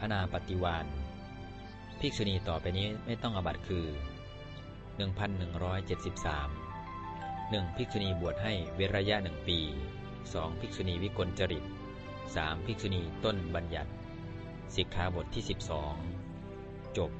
อนาปฏิวานภิกษุณีต่อไปนี้ไม่ต้องอบัตคือ 1173 1. ภิกษุณีบวชให้เวระยะหนึ่งปี 2. ภิกษุณีวิกลจริต 3. ภิกษุณีต้นบัญญัติสิกขาบทที่ 12 จบ